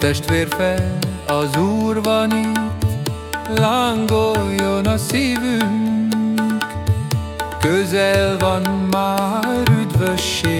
testvér fel, az Úr van itt, lángoljon a szívünk, közel van már üdvösségünk,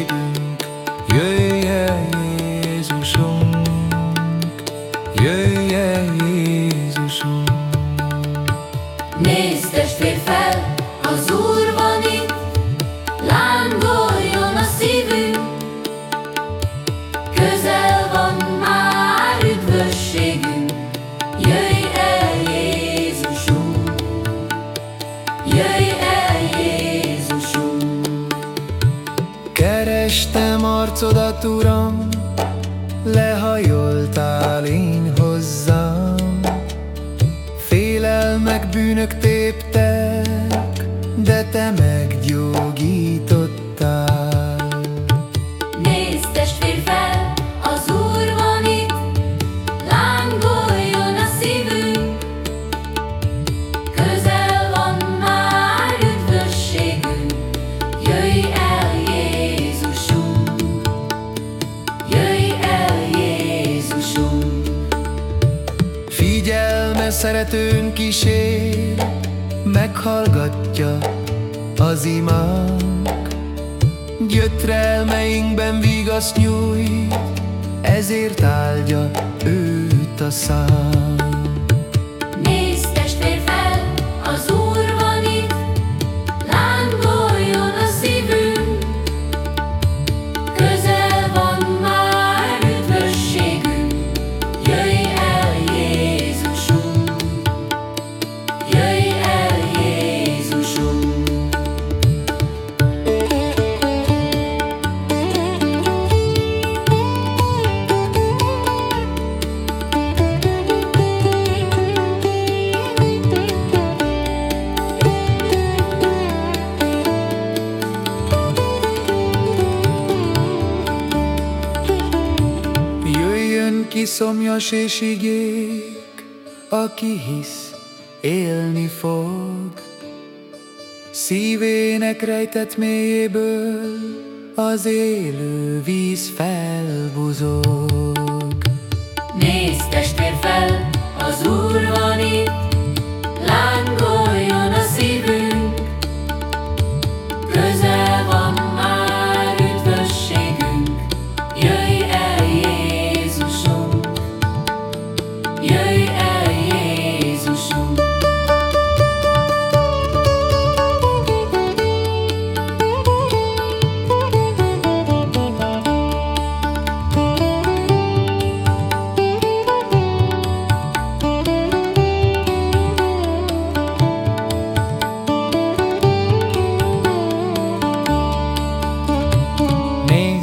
arcodat, Uram, lehajoltál szeretőn kísér, meghallgatja az imánk. Gyötrelmeinkben vigaszt nyújt, ezért áldja őt a szám. Jöjjön ki szomjas és igék, aki hisz, élni fog. Szívének rejtett mélyéből az élő víz felbuzog. Nézd testvér fel, az Úr